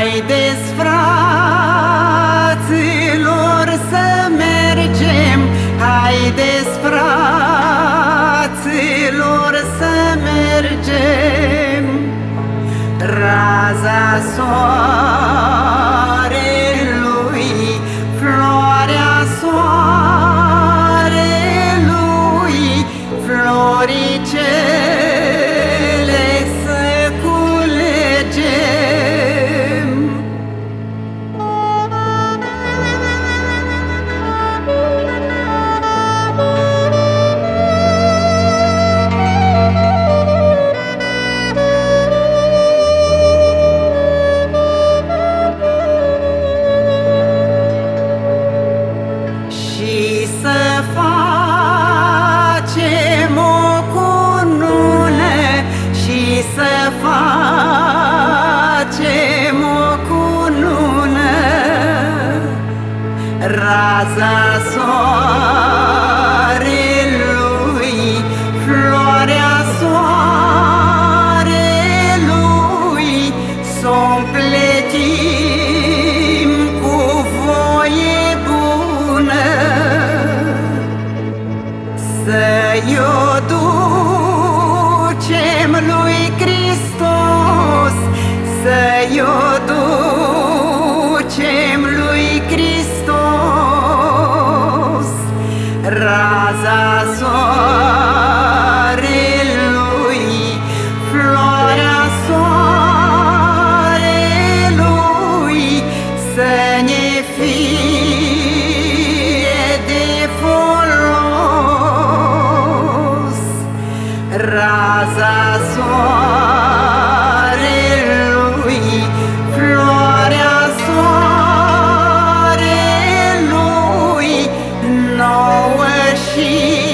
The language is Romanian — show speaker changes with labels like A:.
A: Haideți, fraților, să mergem. Haideți, fraților, să mergem. Raza soarelui, Raza soarelui Floarea soarelui S-o împletim cu voie bună Să-i o where she